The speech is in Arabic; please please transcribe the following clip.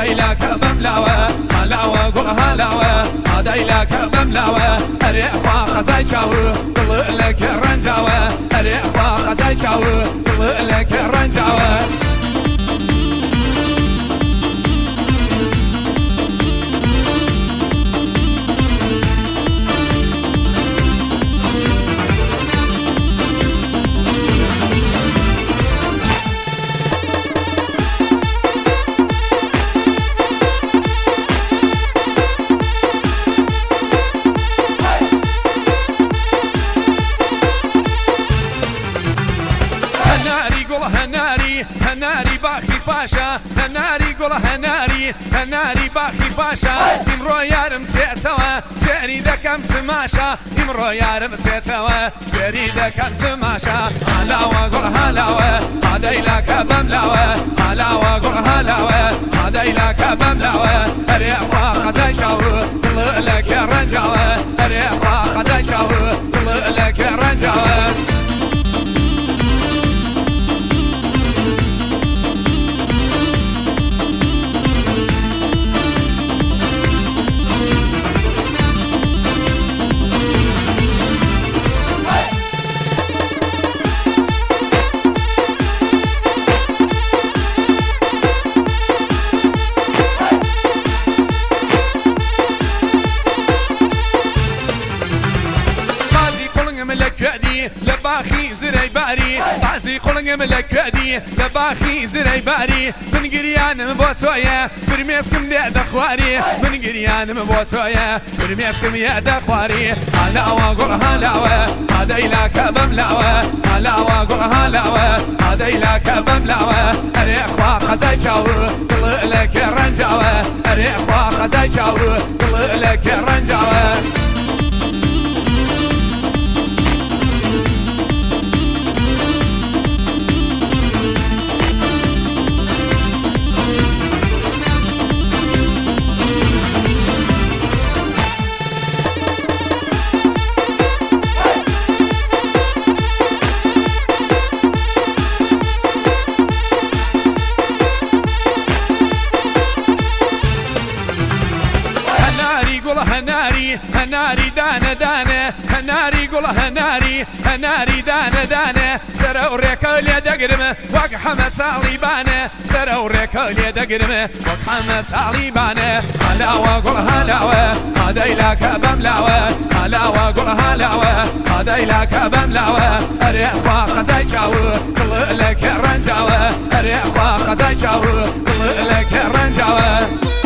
هديلك بملاوة هلاوة قول هلاوة هديلك بملاوة أريحوا خزاي شاو قل لك رنجاوة أريحوا خزاي شاو قل لك رنجاوة هناري باخي باشا هناري قول هناري هناري باخي باشا. امرو يارم سيتوا سيري دكم تماشا. امرو يارم سيتوا سيري دكم تماشا. هلاوة قول هلاوة هدي لك بملاوة هلاوة قول هلاوة هدي لك بملاوة اريح واخزي شاور طلع لك رنجاوة اريح واخزي شاور زري باري. بعزي قولن ملك كدي لباخي زري باري. من قريان مبوسويا برميسكم يا دخواري من قريان مبوسويا برميسكم يا دخواري هلا وقر هلا هذا إلى كبم لاوة هلا وقر هلا هذا إلى كبم لاوة أريخ خزاي شاور طلع لك رنجاوة. أريخ خزاي شاور طلع لك هەناری گوڵە هەناری هەناری دانەدانە هەناری گوڵە هەناری هەناری دانەدانە سرە و ڕێکە لێ دەگرمە وەک حەمە ساڵیبانە سرە و ڕێکە لێ دەگرمە وەک حەمە ساڵیبانە هەلاوە گوڵ هەلاوە مادەیلاکە بەم لاوە هەلاوە گوڵ هەلاوە مادەیلاکە بەم لاوە هەرێخوا قەزای چاوە دڵ لەکە ڕەنجاوە هەرێخوا قەزای چاوە دڵ لەکە ڕەنجاوە.